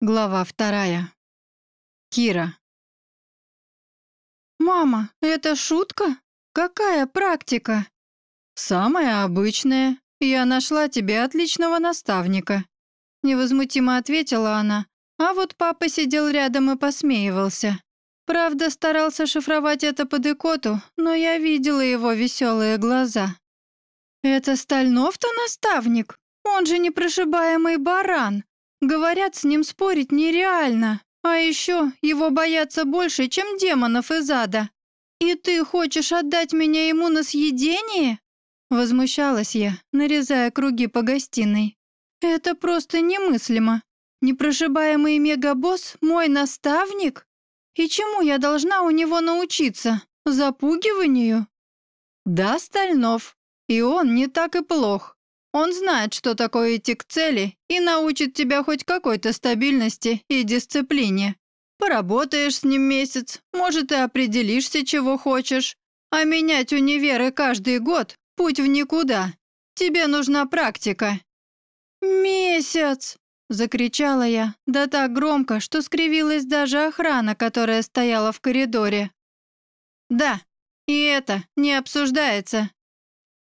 Глава вторая. Кира. «Мама, это шутка? Какая практика?» «Самая обычная. Я нашла тебе отличного наставника», — невозмутимо ответила она, а вот папа сидел рядом и посмеивался. Правда, старался шифровать это под икоту, но я видела его веселые глаза. «Это Стальнов-то наставник? Он же непрошибаемый баран!» Говорят, с ним спорить нереально. А еще его боятся больше, чем демонов из ада. И ты хочешь отдать меня ему на съедение? Возмущалась я, нарезая круги по гостиной. Это просто немыслимо. Непрошибаемый мегабосс — мой наставник? И чему я должна у него научиться? Запугиванию? Да, Стальнов. И он не так и плох. Он знает, что такое идти к цели, и научит тебя хоть какой-то стабильности и дисциплине. Поработаешь с ним месяц, может, и определишься, чего хочешь. А менять универы каждый год – путь в никуда. Тебе нужна практика». «Месяц!» – закричала я, да так громко, что скривилась даже охрана, которая стояла в коридоре. «Да, и это не обсуждается.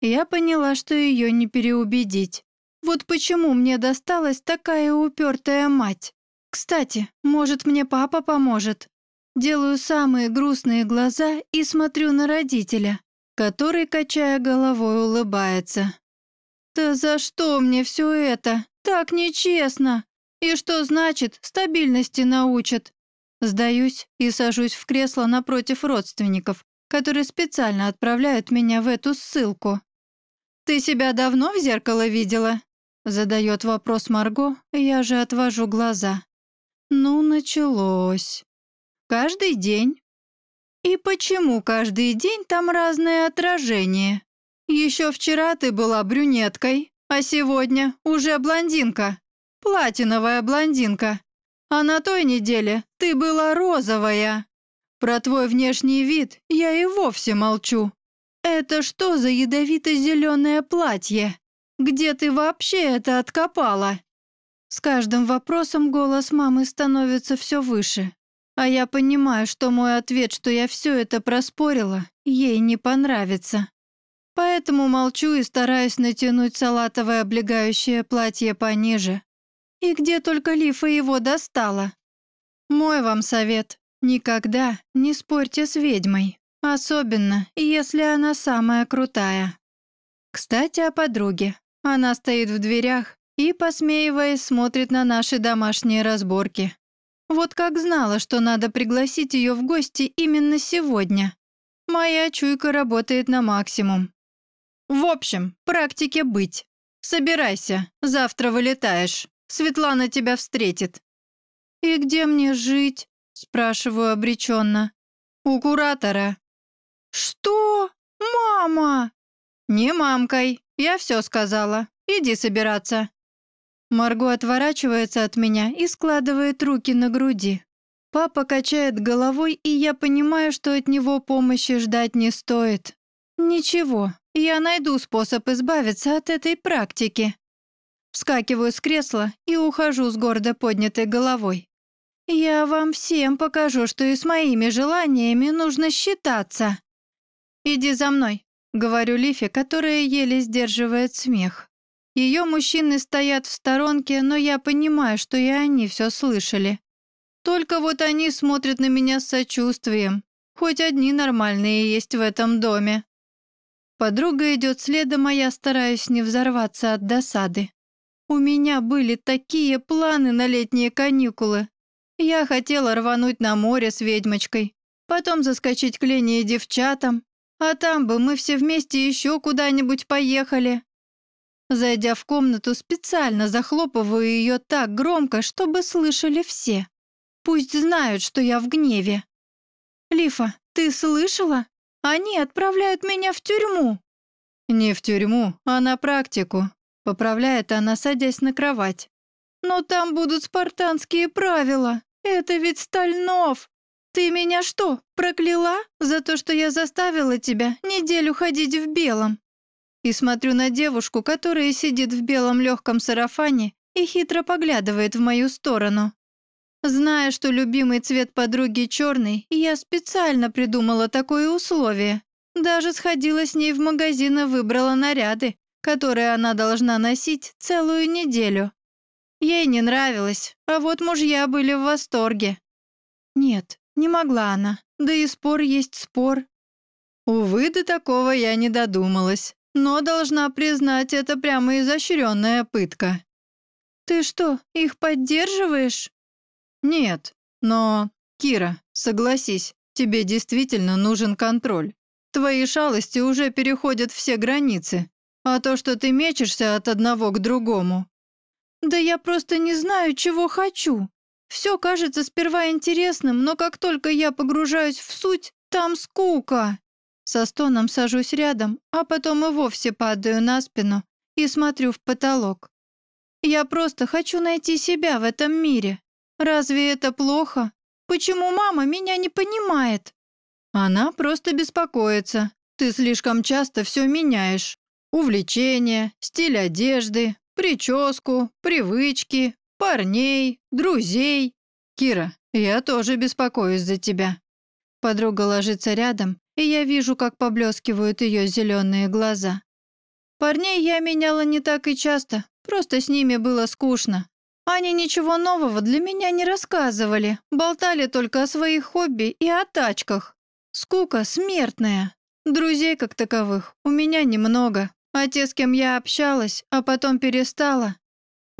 Я поняла, что ее не переубедить. Вот почему мне досталась такая упертая мать. Кстати, может, мне папа поможет? Делаю самые грустные глаза и смотрю на родителя, который, качая головой, улыбается. «Да за что мне все это? Так нечестно! И что значит стабильности научат?» Сдаюсь и сажусь в кресло напротив родственников, которые специально отправляют меня в эту ссылку. «Ты себя давно в зеркало видела?» Задает вопрос Марго, я же отвожу глаза. Ну, началось. Каждый день. И почему каждый день там разное отражение? Еще вчера ты была брюнеткой, а сегодня уже блондинка. Платиновая блондинка. А на той неделе ты была розовая. Про твой внешний вид я и вовсе молчу. «Это что за ядовито-зеленое платье? Где ты вообще это откопала?» С каждым вопросом голос мамы становится все выше, а я понимаю, что мой ответ, что я все это проспорила, ей не понравится. Поэтому молчу и стараюсь натянуть салатовое облегающее платье пониже. И где только Лифа его достала. Мой вам совет. Никогда не спорьте с ведьмой. Особенно, если она самая крутая. Кстати, о подруге. Она стоит в дверях и, посмеиваясь, смотрит на наши домашние разборки. Вот как знала, что надо пригласить ее в гости именно сегодня. Моя чуйка работает на максимум. В общем, практике быть. Собирайся, завтра вылетаешь. Светлана тебя встретит. «И где мне жить?» – спрашиваю обреченно. «У куратора. «Что? Мама!» «Не мамкой, я все сказала. Иди собираться». Марго отворачивается от меня и складывает руки на груди. Папа качает головой, и я понимаю, что от него помощи ждать не стоит. Ничего, я найду способ избавиться от этой практики. Вскакиваю с кресла и ухожу с гордо поднятой головой. Я вам всем покажу, что и с моими желаниями нужно считаться. «Иди за мной», — говорю Лифе, которая еле сдерживает смех. Ее мужчины стоят в сторонке, но я понимаю, что и они все слышали. Только вот они смотрят на меня с сочувствием. Хоть одни нормальные есть в этом доме. Подруга идет следом, а я стараюсь не взорваться от досады. У меня были такие планы на летние каникулы. Я хотела рвануть на море с ведьмочкой, потом заскочить к Лене и девчатам, а там бы мы все вместе еще куда-нибудь поехали. Зайдя в комнату, специально захлопываю ее так громко, чтобы слышали все. Пусть знают, что я в гневе. «Лифа, ты слышала? Они отправляют меня в тюрьму!» «Не в тюрьму, а на практику», — поправляет она, садясь на кровать. «Но там будут спартанские правила. Это ведь Стальнов. «Ты меня что, прокляла за то, что я заставила тебя неделю ходить в белом?» И смотрю на девушку, которая сидит в белом легком сарафане и хитро поглядывает в мою сторону. Зная, что любимый цвет подруги черный, я специально придумала такое условие. Даже сходила с ней в магазин и выбрала наряды, которые она должна носить целую неделю. Ей не нравилось, а вот мужья были в восторге. Нет, не могла она, да и спор есть спор. Увы, до такого я не додумалась, но должна признать, это прямо изощренная пытка. «Ты что, их поддерживаешь?» «Нет, но, Кира, согласись, тебе действительно нужен контроль. Твои шалости уже переходят все границы, а то, что ты мечешься от одного к другому». «Да я просто не знаю, чего хочу. Все кажется сперва интересным, но как только я погружаюсь в суть, там скука». Со стоном сажусь рядом, а потом и вовсе падаю на спину и смотрю в потолок. Я просто хочу найти себя в этом мире. Разве это плохо? Почему мама меня не понимает? Она просто беспокоится. Ты слишком часто все меняешь. Увлечения, стиль одежды, прическу, привычки, парней, друзей. Кира, я тоже беспокоюсь за тебя. Подруга ложится рядом, и я вижу, как поблескивают ее зеленые глаза. Парней я меняла не так и часто, просто с ними было скучно. Они ничего нового для меня не рассказывали, болтали только о своих хобби и о тачках. Скука смертная. Друзей как таковых у меня немного, а те, с кем я общалась, а потом перестала.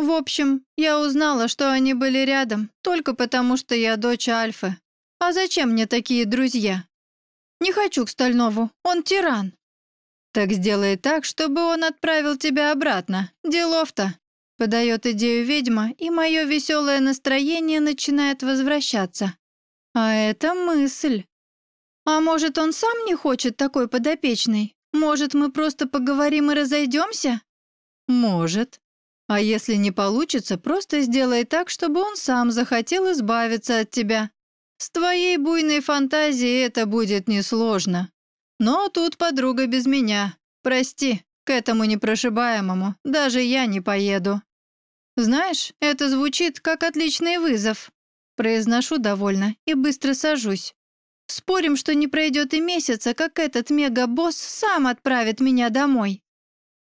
В общем, я узнала, что они были рядом, только потому что я дочь Альфы. А зачем мне такие друзья? Не хочу к Стальнову, он тиран. Так сделай так, чтобы он отправил тебя обратно. Делов-то. Подает идею ведьма, и мое веселое настроение начинает возвращаться. А это мысль. А может, он сам не хочет такой подопечной? Может, мы просто поговорим и разойдемся? Может. А если не получится, просто сделай так, чтобы он сам захотел избавиться от тебя. С твоей буйной фантазией это будет несложно. Но тут подруга без меня. Прости, к этому непрошибаемому даже я не поеду. «Знаешь, это звучит как отличный вызов». Произношу довольно и быстро сажусь. Спорим, что не пройдет и месяца, как этот мега-босс сам отправит меня домой.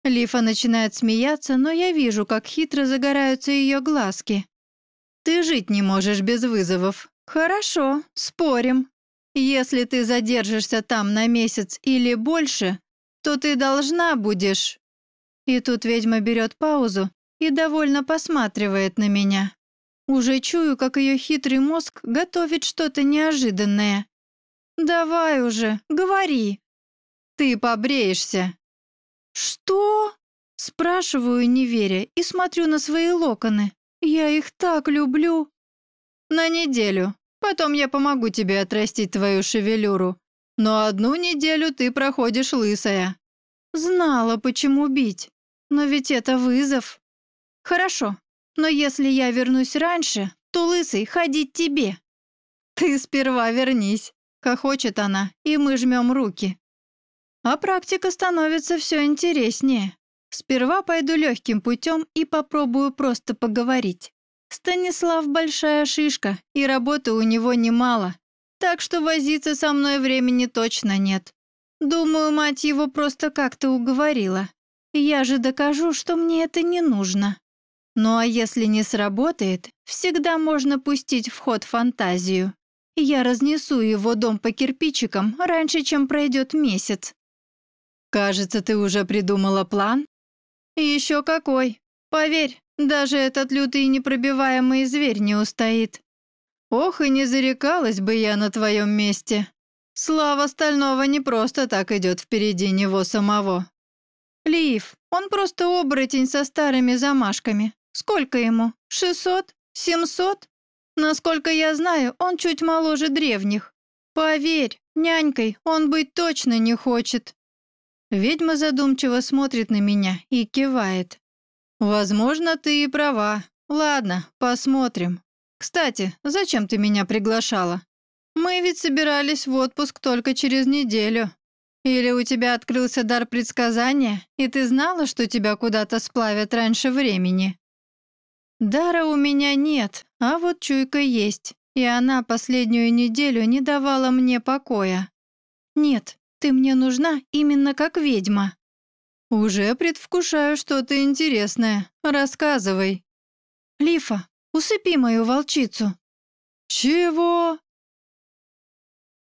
Лифа начинает смеяться, но я вижу, как хитро загораются ее глазки. Ты жить не можешь без вызовов. Хорошо, спорим. Если ты задержишься там на месяц или больше, то ты должна будешь... И тут ведьма берет паузу и довольно посматривает на меня. Уже чую, как ее хитрый мозг готовит что-то неожиданное. «Давай уже, говори!» «Ты побреешься!» «Что?» Спрашиваю, не веря, и смотрю на свои локоны. Я их так люблю. «На неделю. Потом я помогу тебе отрастить твою шевелюру. Но одну неделю ты проходишь лысая». Знала, почему бить. Но ведь это вызов. «Хорошо, но если я вернусь раньше, то лысый ходить тебе». «Ты сперва вернись», — хохочет она, и мы жмем руки. А практика становится все интереснее. Сперва пойду легким путем и попробую просто поговорить. Станислав большая шишка, и работы у него немало, так что возиться со мной времени точно нет. Думаю, мать его просто как-то уговорила. Я же докажу, что мне это не нужно. Ну а если не сработает, всегда можно пустить в ход фантазию. Я разнесу его дом по кирпичикам раньше, чем пройдет месяц. Кажется, ты уже придумала план? Еще какой. Поверь, даже этот лютый непробиваемый зверь не устоит. Ох, и не зарекалась бы я на твоем месте. Слава Стального не просто так идет впереди него самого. Лив, он просто оборотень со старыми замашками. Сколько ему? Шестьсот? Семьсот? Насколько я знаю, он чуть моложе древних. Поверь, нянькой он быть точно не хочет. Ведьма задумчиво смотрит на меня и кивает. «Возможно, ты и права. Ладно, посмотрим. Кстати, зачем ты меня приглашала? Мы ведь собирались в отпуск только через неделю. Или у тебя открылся дар предсказания, и ты знала, что тебя куда-то сплавят раньше времени?» Дара у меня нет, а вот чуйка есть, и она последнюю неделю не давала мне покоя. Нет, ты мне нужна именно как ведьма. Уже предвкушаю что-то интересное. Рассказывай. Лифа, усыпи мою волчицу. Чего?